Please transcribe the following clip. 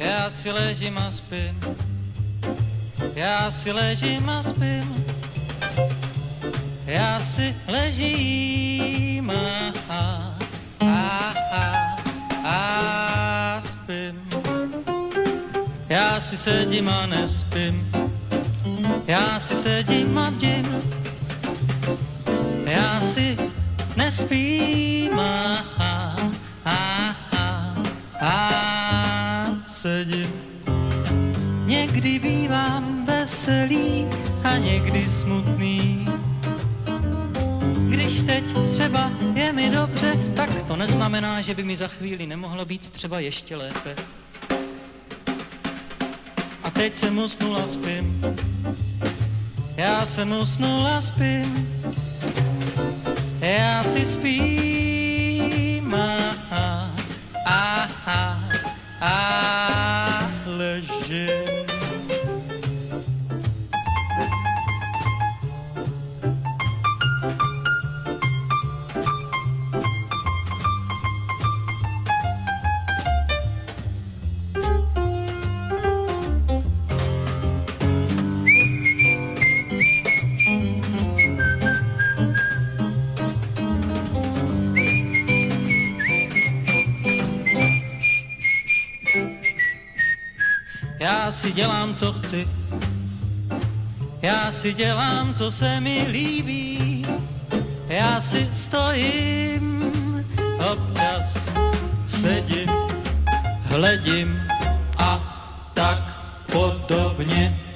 Já si ležím a spím, já si ležím a spím, já si ležím a, a, a, a, spím. Já si sedím a nespím, já si sedím a bdím, já si nespím a, a, sedím. Někdy bývám veselý a někdy smutný. Když teď třeba je mi dobře, tak to neznamená, že by mi za chvíli nemohlo být třeba ještě lépe. A teď jsem a spím. Já jsem a spím. Já si spím Já si dělám, co chci. Já si dělám, co se mi líbí. Já si stojím, občas sedím, hledím a tak podobně.